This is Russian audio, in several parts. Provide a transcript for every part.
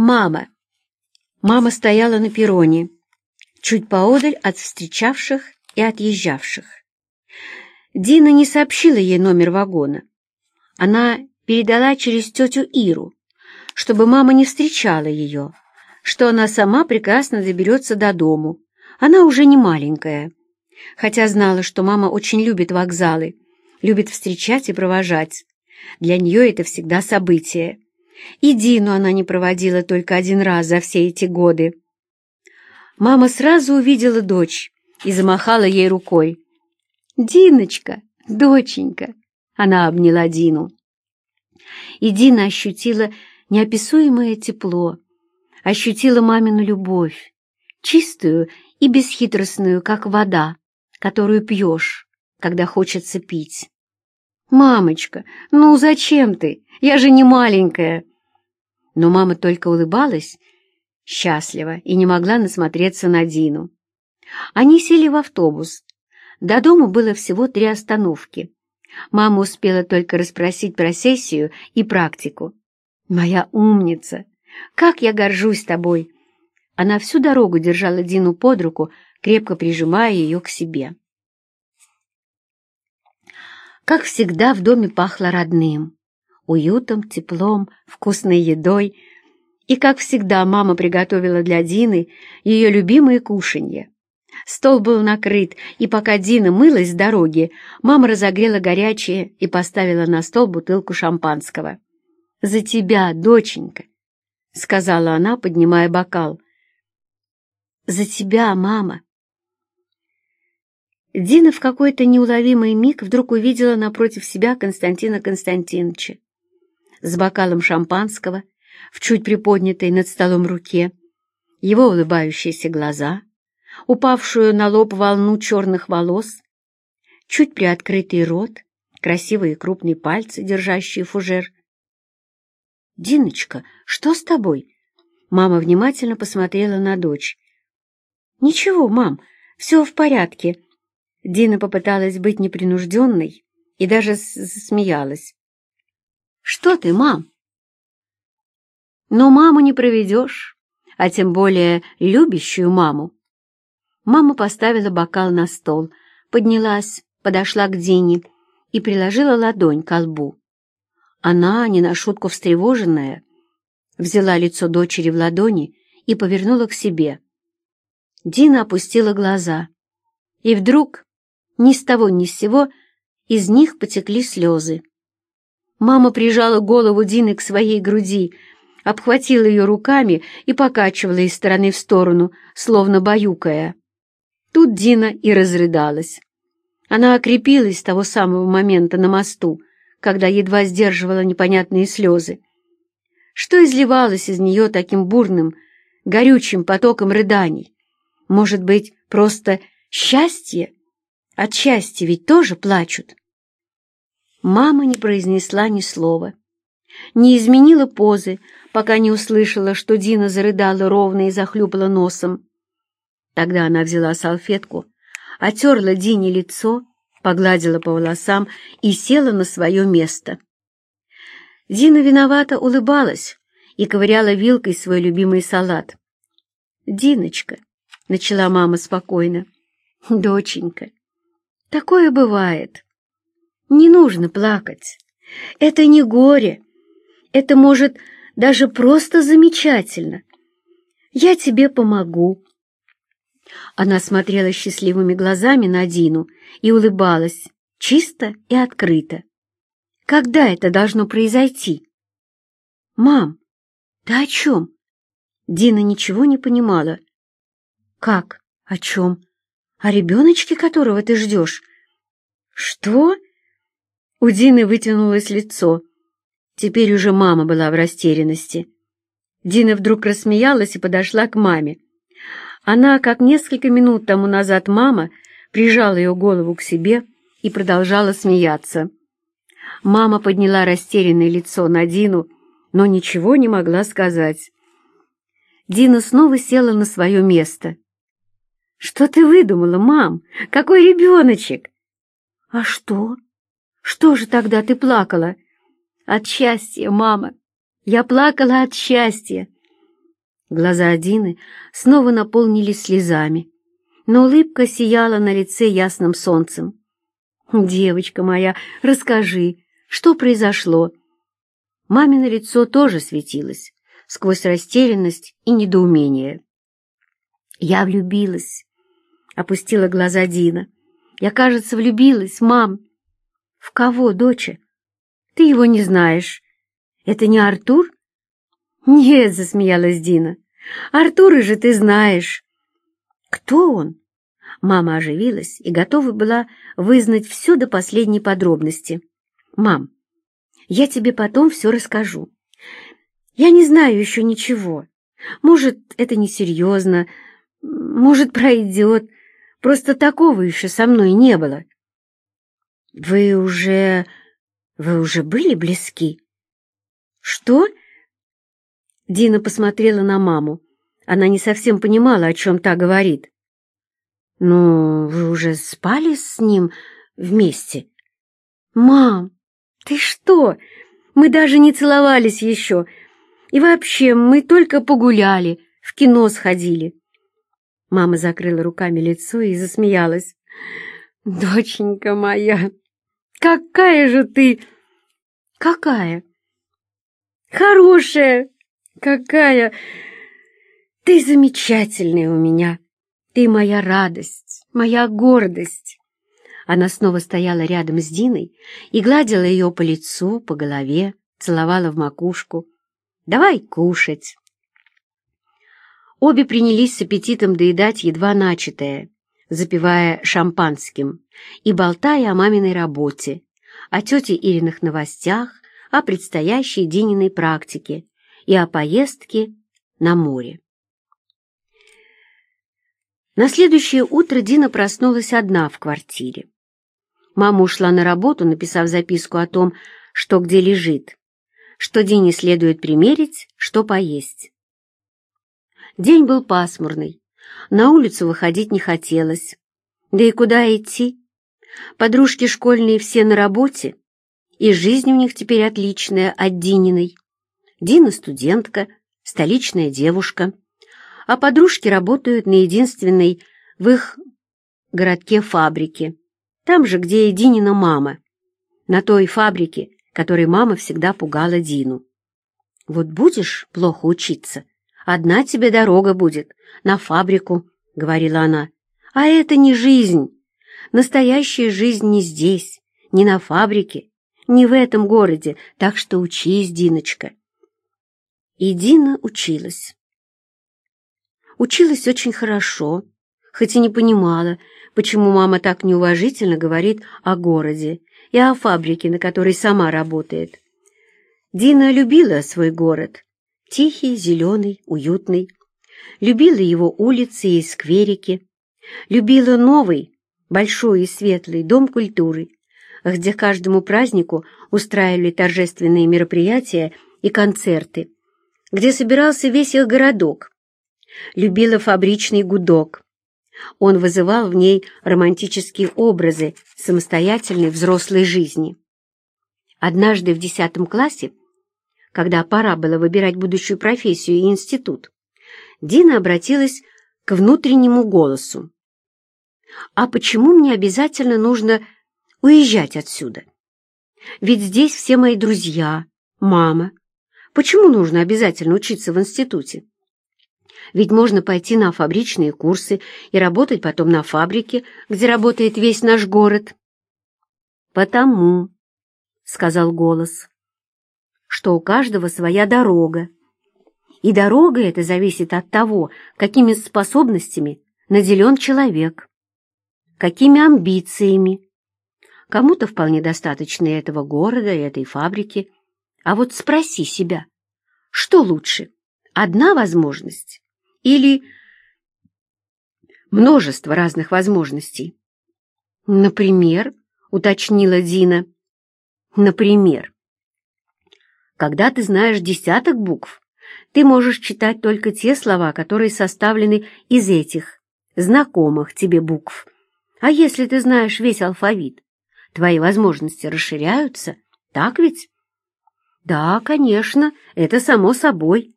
Мама. Мама стояла на перроне, чуть поодаль от встречавших и отъезжавших. Дина не сообщила ей номер вагона. Она передала через тетю Иру, чтобы мама не встречала ее, что она сама прекрасно доберется до дому. Она уже не маленькая, хотя знала, что мама очень любит вокзалы, любит встречать и провожать. Для нее это всегда событие. И Дину она не проводила только один раз за все эти годы. Мама сразу увидела дочь и замахала ей рукой. «Диночка, доченька!» Она обняла Дину. И Дина ощутила неописуемое тепло, ощутила мамину любовь, чистую и бесхитростную, как вода, которую пьешь, когда хочется пить. «Мамочка, ну зачем ты? Я же не маленькая!» Но мама только улыбалась, счастливо, и не могла насмотреться на Дину. Они сели в автобус. До дома было всего три остановки. Мама успела только расспросить про сессию и практику. «Моя умница! Как я горжусь тобой!» Она всю дорогу держала Дину под руку, крепко прижимая ее к себе. Как всегда, в доме пахло родным, уютом, теплом, вкусной едой. И, как всегда, мама приготовила для Дины ее любимые кушанья. Стол был накрыт, и пока Дина мылась с дороги, мама разогрела горячее и поставила на стол бутылку шампанского. «За тебя, доченька!» — сказала она, поднимая бокал. «За тебя, мама!» Дина в какой-то неуловимый миг вдруг увидела напротив себя Константина Константиновича с бокалом шампанского в чуть приподнятой над столом руке, его улыбающиеся глаза, упавшую на лоб волну черных волос, чуть приоткрытый рот, красивые крупные пальцы, держащие фужер. «Диночка, что с тобой?» Мама внимательно посмотрела на дочь. «Ничего, мам, все в порядке», Дина попыталась быть непринужденной и даже смеялась. «Что ты, мам?» «Но маму не проведешь, а тем более любящую маму». Мама поставила бокал на стол, поднялась, подошла к Дине и приложила ладонь к лбу. Она, не на шутку встревоженная, взяла лицо дочери в ладони и повернула к себе. Дина опустила глаза, и вдруг ни с того ни с сего из них потекли слезы. Мама прижала голову Дины к своей груди, обхватила ее руками и покачивала из стороны в сторону, словно баюкая. Тут Дина и разрыдалась. Она окрепилась с того самого момента на мосту, когда едва сдерживала непонятные слезы. Что изливалось из нее таким бурным, горючим потоком рыданий? Может быть, просто счастье? От счастья ведь тоже плачут. Мама не произнесла ни слова, не изменила позы, пока не услышала, что Дина зарыдала ровно и захлюпала носом. Тогда она взяла салфетку, отерла Дине лицо, погладила по волосам и села на свое место. Дина виновато улыбалась и ковыряла вилкой свой любимый салат. «Диночка», — начала мама спокойно, — «доченька, Такое бывает. Не нужно плакать. Это не горе. Это может даже просто замечательно. Я тебе помогу. Она смотрела счастливыми глазами на Дину и улыбалась, чисто и открыто. Когда это должно произойти? «Мам, ты о чем?» Дина ничего не понимала. «Как? О чем? О ребеночке, которого ты ждешь? Что? У Дины вытянулось лицо. Теперь уже мама была в растерянности. Дина вдруг рассмеялась и подошла к маме. Она, как несколько минут тому назад мама, прижала ее голову к себе и продолжала смеяться. Мама подняла растерянное лицо на Дину, но ничего не могла сказать. Дина снова села на свое место. «Что ты выдумала, мам? Какой ребеночек?» «А что? Что же тогда ты плакала?» «От счастья, мама! Я плакала от счастья!» Глаза Дины снова наполнились слезами, но улыбка сияла на лице ясным солнцем. «Девочка моя, расскажи, что произошло?» Мамино лицо тоже светилось сквозь растерянность и недоумение. «Я влюбилась», — опустила глаза Дина. «Я, кажется, влюбилась, мам». «В кого, доча? Ты его не знаешь. Это не Артур?» «Нет», — засмеялась Дина. «Артура же ты знаешь». «Кто он?» Мама оживилась и готова была вызнать все до последней подробности. «Мам, я тебе потом все расскажу. Я не знаю еще ничего. Может, это несерьезно, может, пройдет. Просто такого еще со мной не было. Вы уже... вы уже были близки? Что? Дина посмотрела на маму. Она не совсем понимала, о чем та говорит. «Ну, вы уже спали с ним вместе?» «Мам, ты что? Мы даже не целовались еще. И вообще, мы только погуляли, в кино сходили. Мама закрыла руками лицо и засмеялась. «Доченька моя, какая же ты!» «Какая?» «Хорошая! Какая! Ты замечательная у меня! Ты моя радость, моя гордость!» Она снова стояла рядом с Диной и гладила ее по лицу, по голове, целовала в макушку. «Давай кушать!» Обе принялись с аппетитом доедать едва начатое, запивая шампанским и болтая о маминой работе, о тете Ириных новостях, о предстоящей Дининой практике и о поездке на море. На следующее утро Дина проснулась одна в квартире. Мама ушла на работу, написав записку о том, что где лежит, что Дине следует примерить, что поесть. День был пасмурный, на улицу выходить не хотелось. Да и куда идти? Подружки школьные все на работе, и жизнь у них теперь отличная от Дининой. Дина студентка, столичная девушка, а подружки работают на единственной в их городке фабрике, там же, где и Динина мама, на той фабрике, которой мама всегда пугала Дину. Вот будешь плохо учиться, Одна тебе дорога будет, на фабрику, — говорила она. А это не жизнь. Настоящая жизнь не здесь, не на фабрике, не в этом городе, так что учись, Диночка. И Дина училась. Училась очень хорошо, хоть и не понимала, почему мама так неуважительно говорит о городе и о фабрике, на которой сама работает. Дина любила свой город, Тихий, зеленый, уютный. Любила его улицы и скверики. Любила новый, большой и светлый дом культуры, где каждому празднику устраивали торжественные мероприятия и концерты, где собирался весь их городок. Любила фабричный гудок. Он вызывал в ней романтические образы самостоятельной взрослой жизни. Однажды в десятом классе когда пора было выбирать будущую профессию и институт, Дина обратилась к внутреннему голосу. «А почему мне обязательно нужно уезжать отсюда? Ведь здесь все мои друзья, мама. Почему нужно обязательно учиться в институте? Ведь можно пойти на фабричные курсы и работать потом на фабрике, где работает весь наш город». «Потому», — сказал голос, что у каждого своя дорога. И дорога эта зависит от того, какими способностями наделен человек, какими амбициями. Кому-то вполне достаточно этого города и этой фабрики. А вот спроси себя, что лучше, одна возможность или множество разных возможностей? Например, уточнила Дина, например, когда ты знаешь десяток букв, ты можешь читать только те слова, которые составлены из этих, знакомых тебе букв. А если ты знаешь весь алфавит, твои возможности расширяются, так ведь? Да, конечно, это само собой.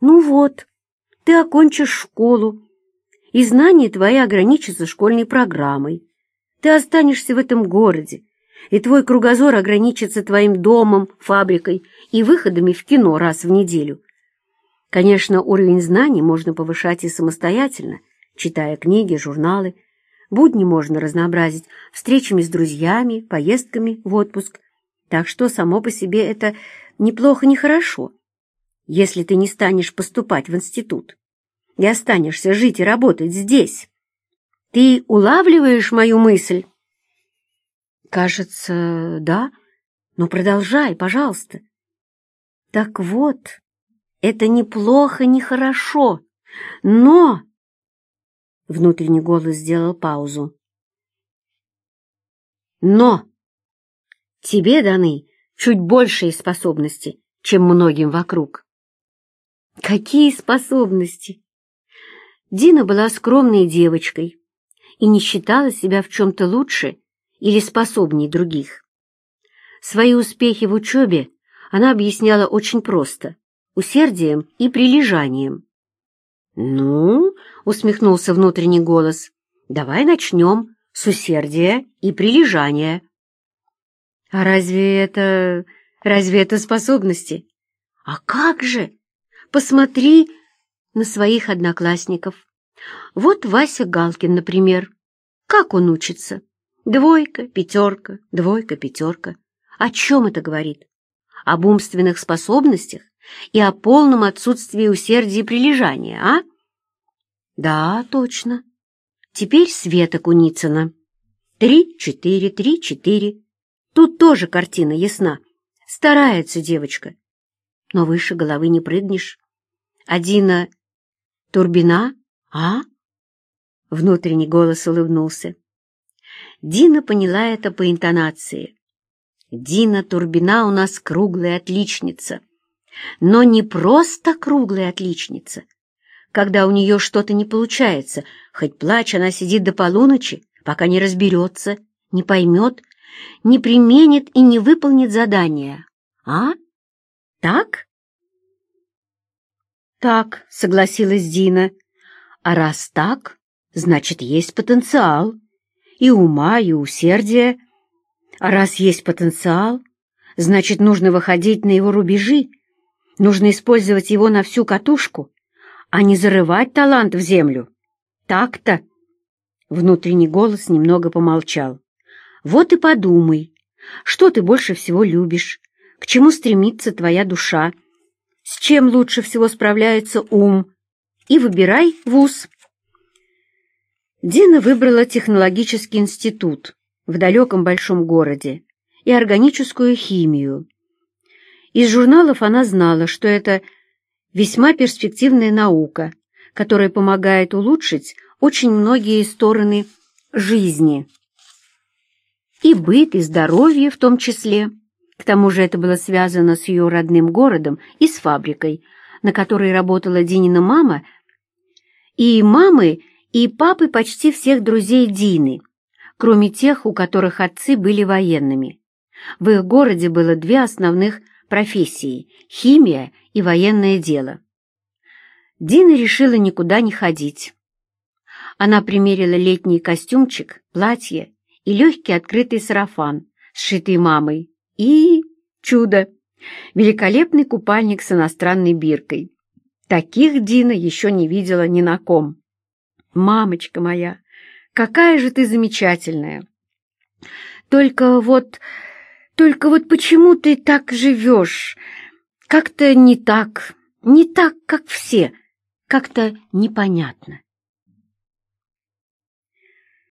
Ну вот, ты окончишь школу, и знания твои ограничатся школьной программой. Ты останешься в этом городе, и твой кругозор ограничится твоим домом, фабрикой и выходами в кино раз в неделю. Конечно, уровень знаний можно повышать и самостоятельно, читая книги, журналы. Будни можно разнообразить встречами с друзьями, поездками в отпуск. Так что само по себе это неплохо, не хорошо, если ты не станешь поступать в институт и останешься жить и работать здесь. Ты улавливаешь мою мысль? Кажется, да. Но продолжай, пожалуйста. Так вот, это неплохо, не хорошо, но... Внутренний голос сделал паузу. Но тебе даны чуть большие способности, чем многим вокруг. Какие способности? Дина была скромной девочкой и не считала себя в чем-то лучше или способней других. Свои успехи в учебе она объясняла очень просто — усердием и прилежанием. «Ну, — усмехнулся внутренний голос, — давай начнем с усердия и прилежания». «А разве это... разве это способности?» «А как же? Посмотри на своих одноклассников. Вот Вася Галкин, например. Как он учится? Двойка, пятерка, двойка, пятерка. О чем это говорит? Об умственных способностях и о полном отсутствии усердия и прилежания, а? Да, точно. Теперь Света Куницына. Три, четыре, три, четыре. Тут тоже картина ясна. Старается девочка. Но выше головы не прыгнешь. Одина Турбина, а? Внутренний голос улыбнулся. Дина поняла это по интонации. Дина Турбина у нас круглая отличница. Но не просто круглая отличница. Когда у нее что-то не получается, хоть плачь, она сидит до полуночи, пока не разберется, не поймет, не применит и не выполнит задание. А? Так? «Так», — согласилась Дина. «А раз так, значит, есть потенциал. И ума, и усердия. А раз есть потенциал, значит, нужно выходить на его рубежи, нужно использовать его на всю катушку, а не зарывать талант в землю. Так-то». Внутренний голос немного помолчал. «Вот и подумай, что ты больше всего любишь, к чему стремится твоя душа» с чем лучше всего справляется ум, и выбирай вуз. Дина выбрала технологический институт в далеком большом городе и органическую химию. Из журналов она знала, что это весьма перспективная наука, которая помогает улучшить очень многие стороны жизни. И быт, и здоровье в том числе. К тому же это было связано с ее родным городом и с фабрикой, на которой работала Динина мама, и мамы, и папы почти всех друзей Дины, кроме тех, у которых отцы были военными. В их городе было две основных профессии – химия и военное дело. Дина решила никуда не ходить. Она примерила летний костюмчик, платье и легкий открытый сарафан, сшитый мамой, и чудо! Великолепный купальник с иностранной биркой. Таких Дина еще не видела ни на ком. «Мамочка моя, какая же ты замечательная! Только вот... Только вот почему ты так живешь? Как-то не так, не так, как все, как-то непонятно».